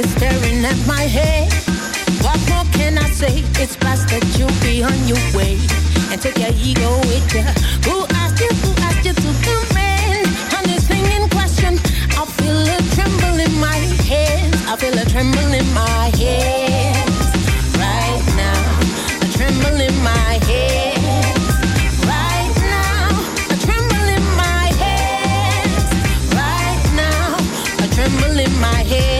you're staring at my head. What more can I say? It's best that you be on your way and take your ego with you. Who asked you? Who asked you to come in? On this thing in question, I feel a tremble in my head. I feel a tremble in my head. Right now, a tremble in my head right now. A tremble in my head. Right now, a tremble in my head.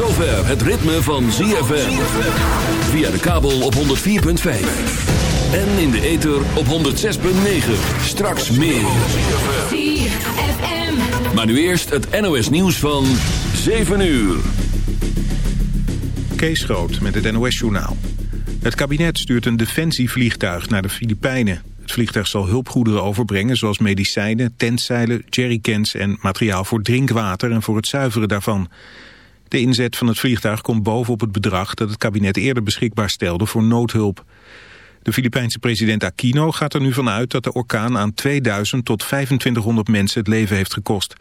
Zover het ritme van ZFM. Via de kabel op 104.5. En in de ether op 106.9. Straks meer. Maar nu eerst het NOS nieuws van 7 uur. Kees Groot met het NOS-journaal. Het kabinet stuurt een defensievliegtuig naar de Filipijnen. Het vliegtuig zal hulpgoederen overbrengen zoals medicijnen, tentzeilen, jerrycans en materiaal voor drinkwater en voor het zuiveren daarvan. De inzet van het vliegtuig komt bovenop het bedrag dat het kabinet eerder beschikbaar stelde voor noodhulp. De Filipijnse president Aquino gaat er nu vanuit dat de orkaan aan 2000 tot 2500 mensen het leven heeft gekost.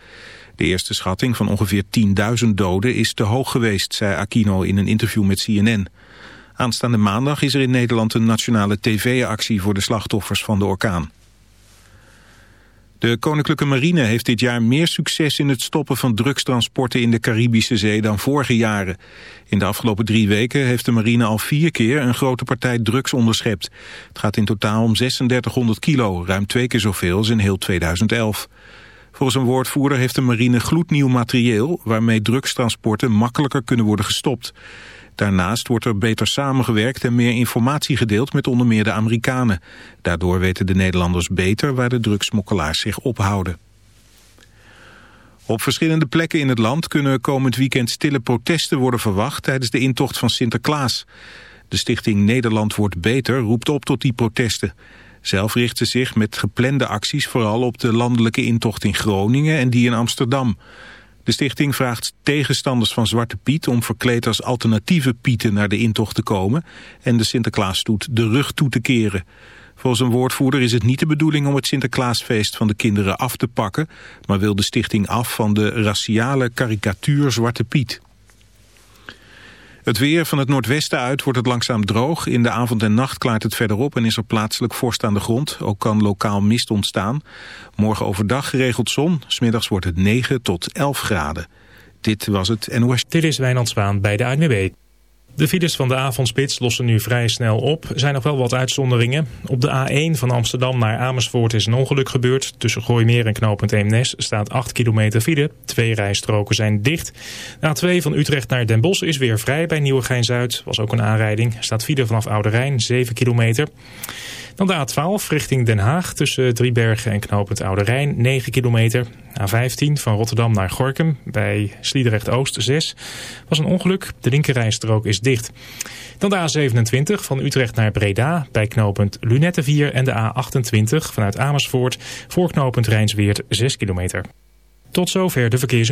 De eerste schatting van ongeveer 10.000 doden is te hoog geweest, zei Aquino in een interview met CNN. Aanstaande maandag is er in Nederland een nationale tv-actie voor de slachtoffers van de orkaan. De Koninklijke Marine heeft dit jaar meer succes in het stoppen van drugstransporten in de Caribische Zee dan vorige jaren. In de afgelopen drie weken heeft de marine al vier keer een grote partij drugs onderschept. Het gaat in totaal om 3600 kilo, ruim twee keer zoveel als in heel 2011. Volgens een woordvoerder heeft de marine gloednieuw materieel waarmee drugstransporten makkelijker kunnen worden gestopt. Daarnaast wordt er beter samengewerkt en meer informatie gedeeld met onder meer de Amerikanen. Daardoor weten de Nederlanders beter waar de drugsmokkelaars zich ophouden. Op verschillende plekken in het land kunnen komend weekend stille protesten worden verwacht tijdens de intocht van Sinterklaas. De stichting Nederland wordt beter roept op tot die protesten. Zelf richt ze zich met geplande acties vooral op de landelijke intocht in Groningen en die in Amsterdam. De stichting vraagt tegenstanders van Zwarte Piet om verkleed als alternatieve Pieten naar de intocht te komen en de Sinterklaasstoet de rug toe te keren. Volgens een woordvoerder is het niet de bedoeling om het Sinterklaasfeest van de kinderen af te pakken, maar wil de stichting af van de raciale karikatuur Zwarte Piet. Het weer van het noordwesten uit wordt het langzaam droog. In de avond en nacht klaart het verder op en is er plaatselijk vorst aan de grond. Ook kan lokaal mist ontstaan. Morgen overdag geregeld zon. Smiddags wordt het 9 tot 11 graden. Dit was het NOS. Dit is Wijnand Zwaan bij de ANWB. De files van de avondspits lossen nu vrij snel op. Er zijn nog wel wat uitzonderingen. Op de A1 van Amsterdam naar Amersfoort is een ongeluk gebeurd. Tussen Gooimeer en knooppunt Eemnes staat 8 kilometer file. Twee rijstroken zijn dicht. De A2 van Utrecht naar Den Bosch is weer vrij bij Nieuwegein-Zuid. Was ook een aanrijding. Staat file vanaf Oude Rijn, 7 kilometer. Dan de A12 richting Den Haag tussen Driebergen en knooppunt Oude Rijn, 9 kilometer. A15 van Rotterdam naar Gorkum bij Sliedrecht-Oost 6 was een ongeluk. De linkerrijstrook is dicht. Dan de A27 van Utrecht naar Breda bij knooppunt Lunette 4 en de A28 vanuit Amersfoort voor knooppunt Rijnsweert 6 kilometer. Tot zover de verkeers.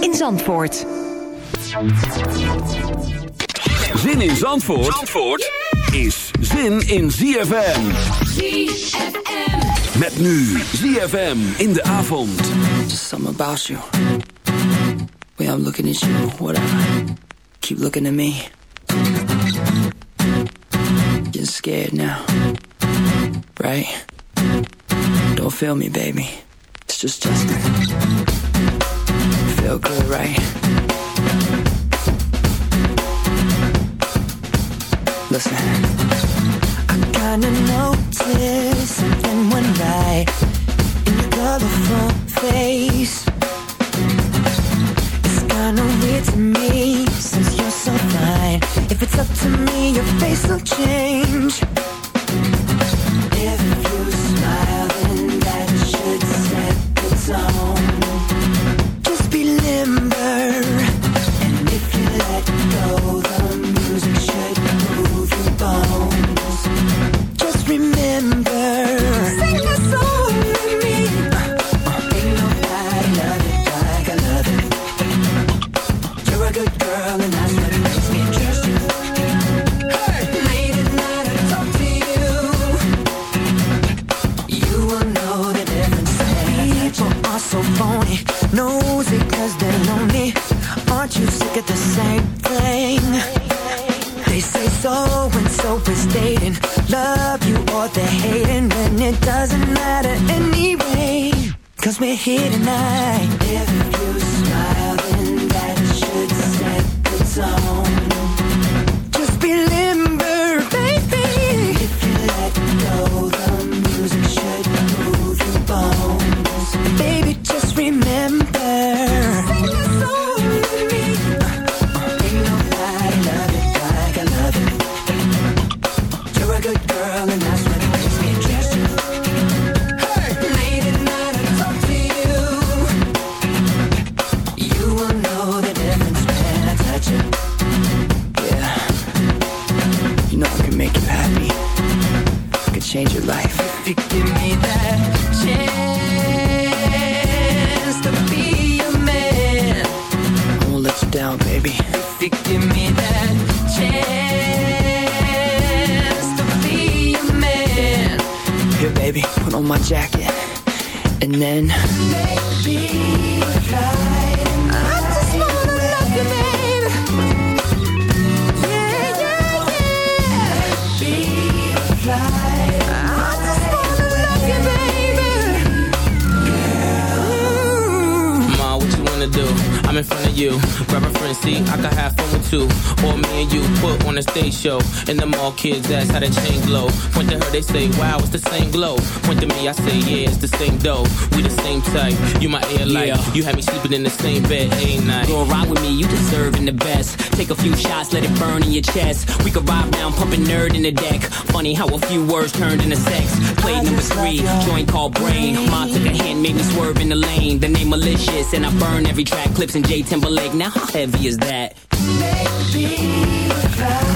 in Zandvoort. Zin in Zandvoort, is zin in ZFM. ZFM. Met nu ZFM in de avond. Just something about you. Way I'm looking at you, whatever. Keep looking at me. Getting scared now. Right? Don't feel me, baby. It's just Justin. Feel good, right? Listen. I kinda noticed something went right in your colorful face. It's kinda weird to me since you're so fine. If it's up to me, your face will change. If you smile, then that should set the tone. So is dating, love you or they're hating, when it doesn't matter anyway. Cause we're here tonight. If you smile, then that should set the tone. Show. And the mall kids ask how the chain glow. Point to her, they say, wow, it's the same glow. Point to me, I say, yeah, it's the same dough. We the same type. You my air light. Yeah. You had me sleeping in the same bed, ain't night. Go ride with me, you deserving the best. Take a few shots, let it burn in your chest. We could ride round, pumping nerd in the deck. Funny how a few words turned into sex. Play number three, joint called brain. Mom took a hand, made me swerve in the lane. The name malicious, and I burn every track. Clipse in J Timberlake. Now how heavy is that? Can't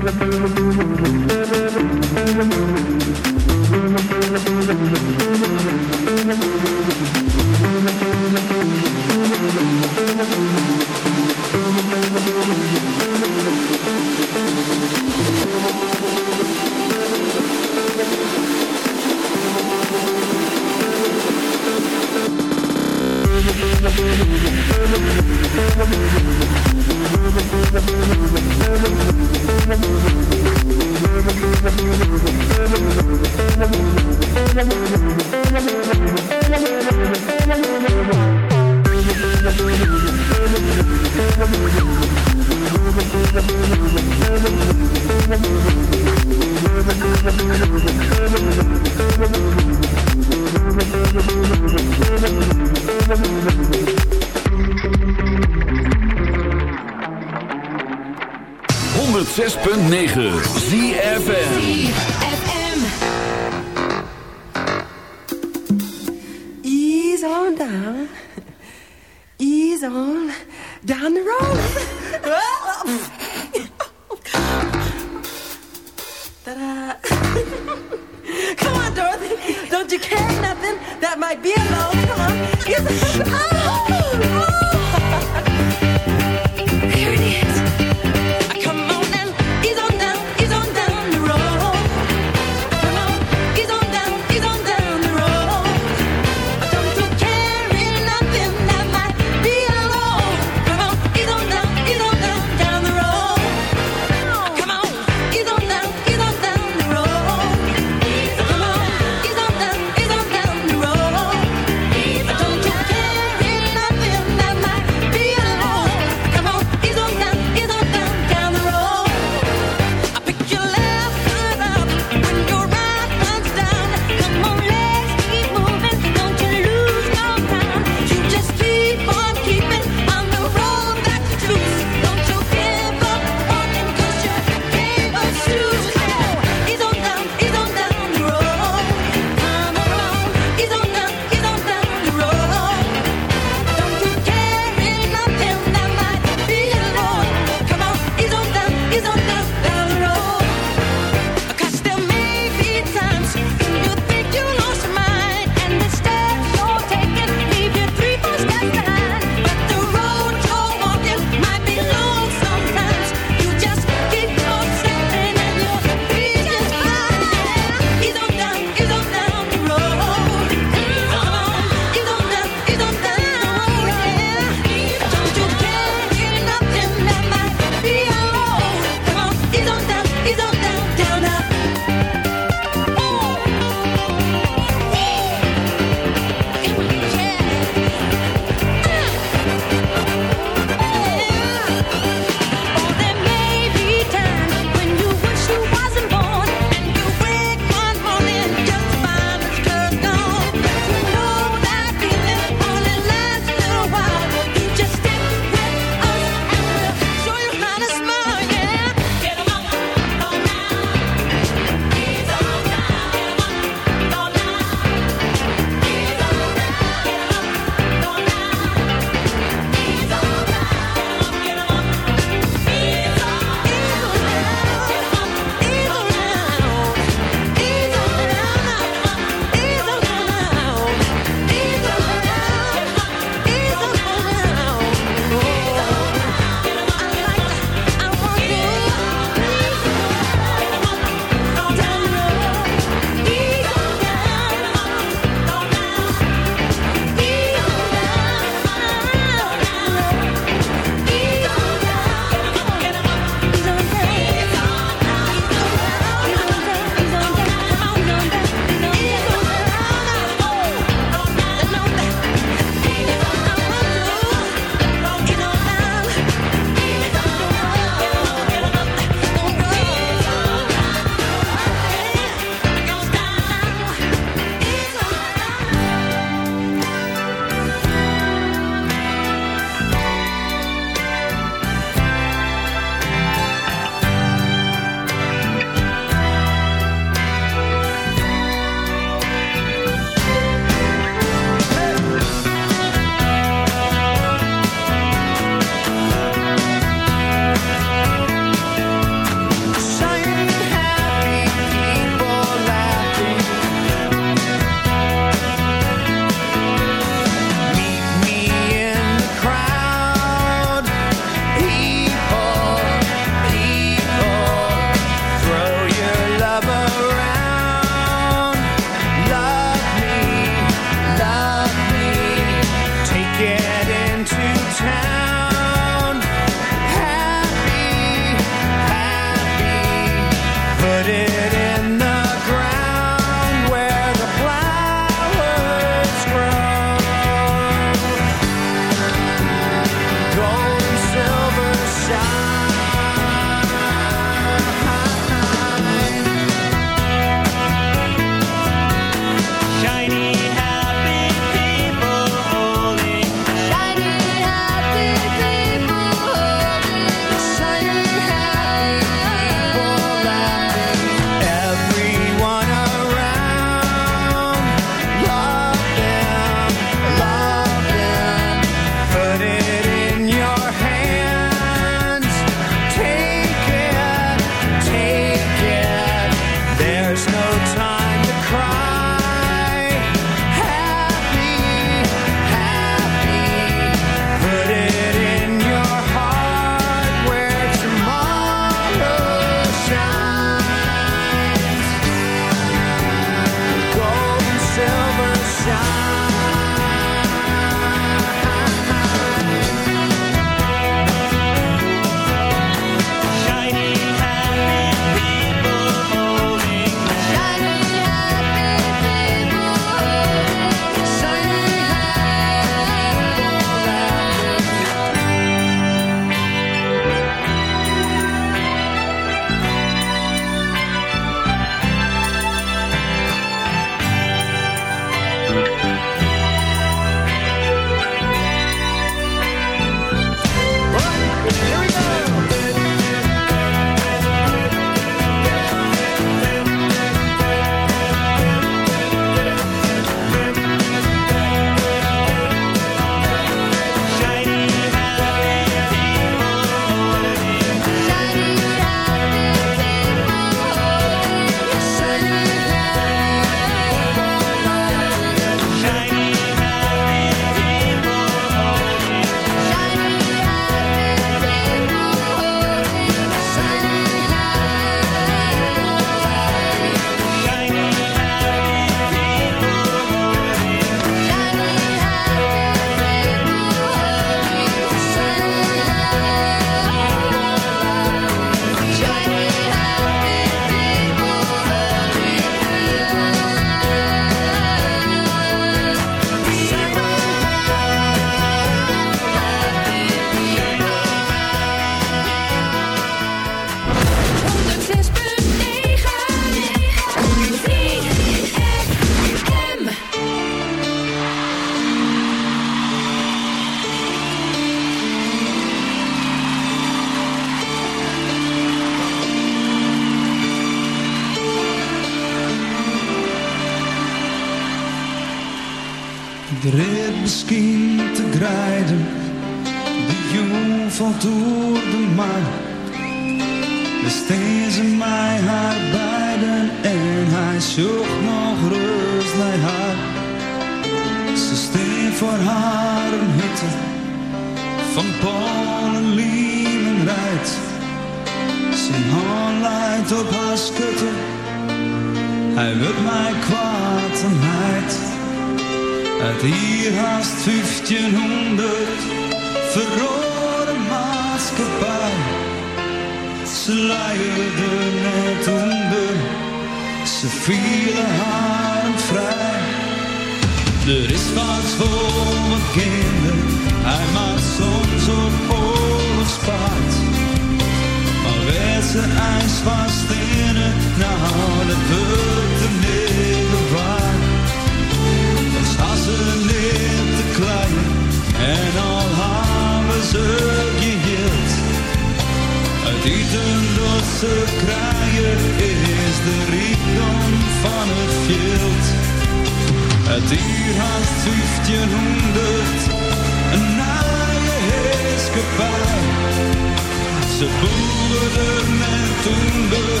Ze boerden en toen de,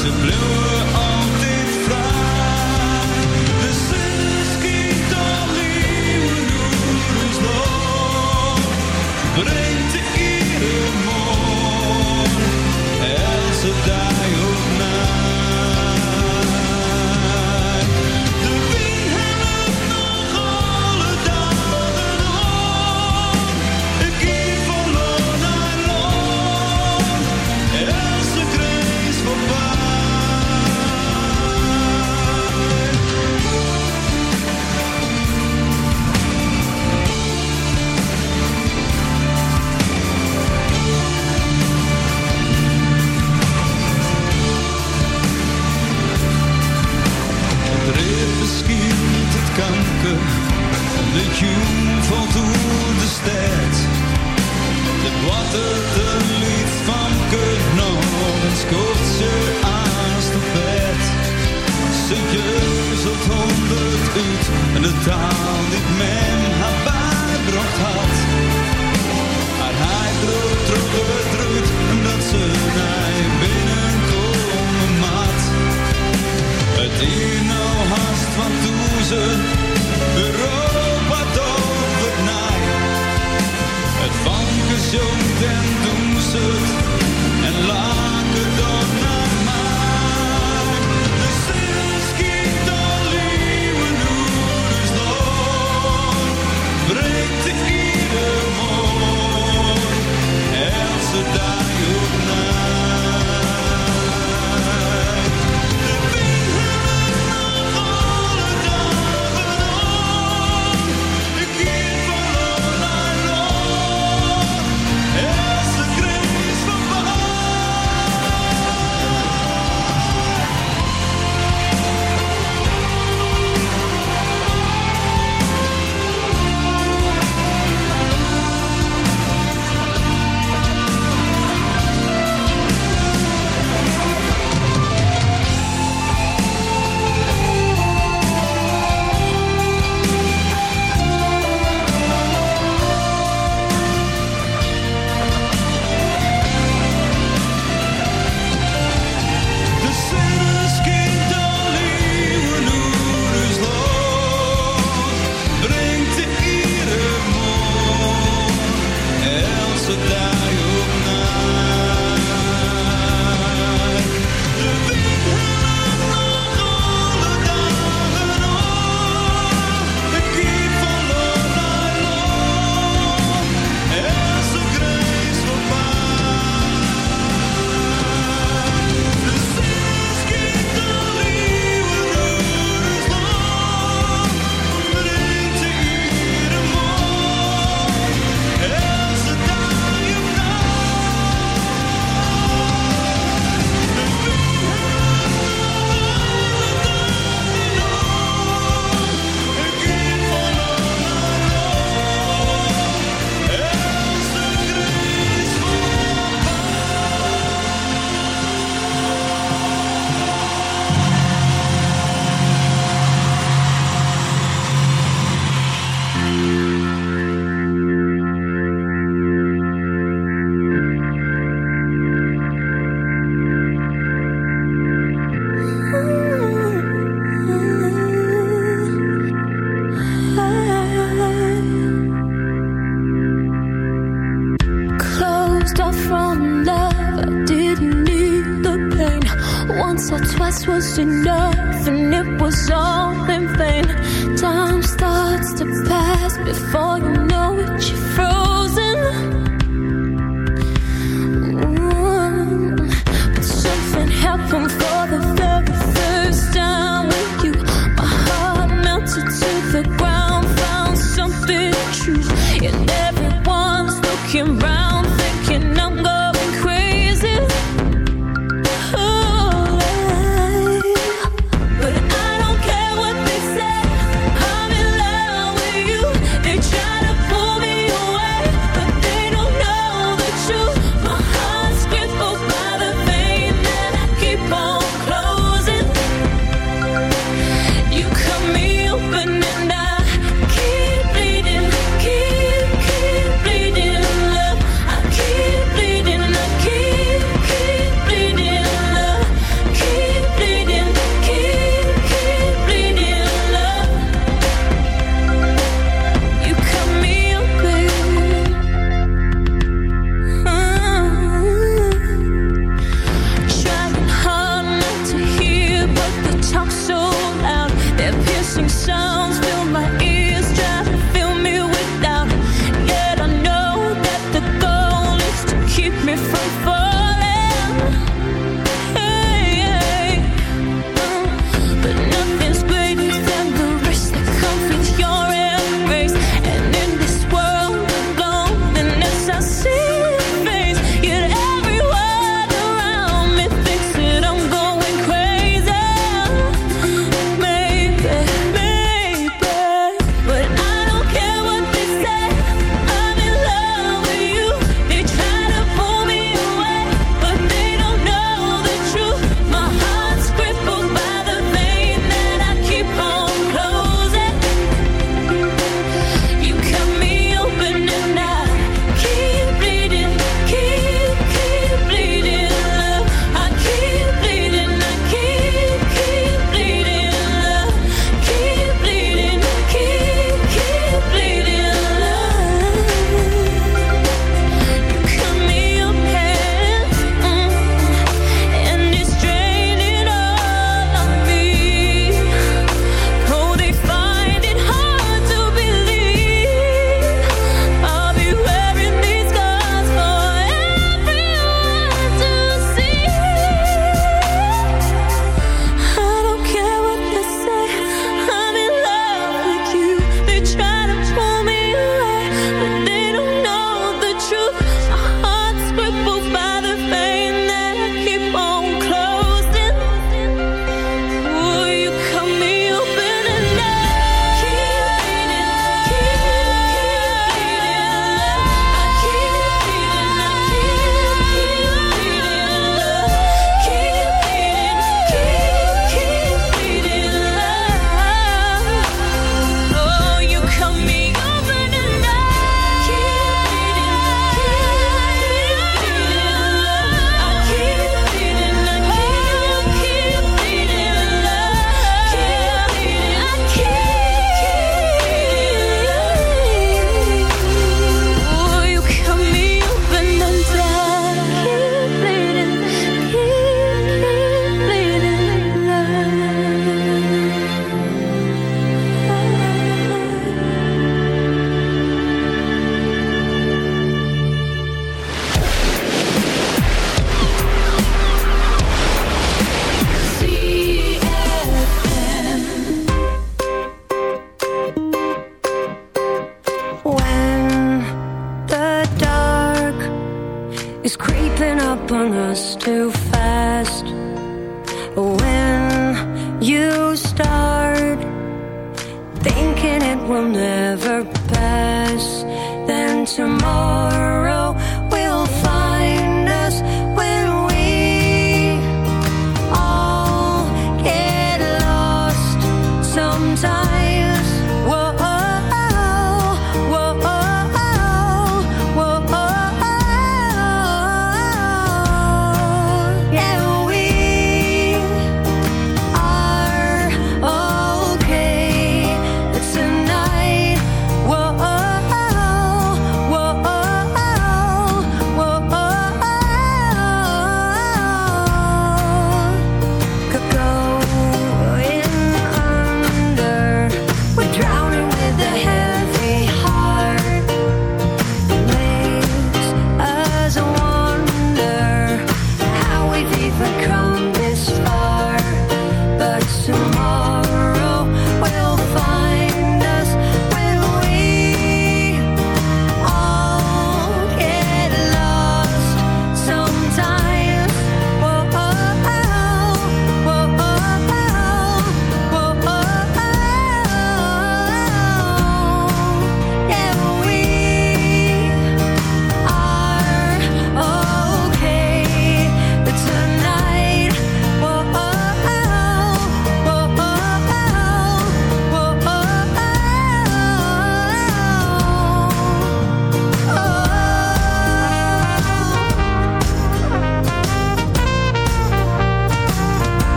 ze bleven altijd vrij. De zus kiet al nieuwe noedels nog.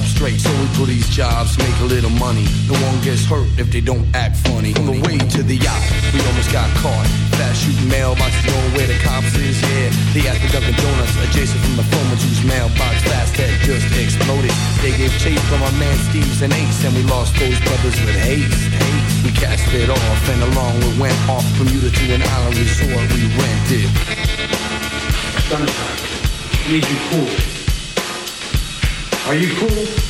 Up straight, so we put these jobs, make a little money. No one gets hurt if they don't act funny. On the way to the yacht, we almost got caught. Fast shooting mailboxes, knowing where the cops is, yeah. They asked for Dunkin' Donuts, adjacent from the phone whose mailbox fast had just exploded. They gave chase from our man Steve's and Ace, and we lost those brothers with haste. We cast it off, and along we went off from Bermuda to an island resort we rented. Sunshine, need you cool. Are you cool?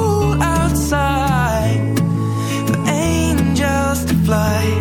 fly.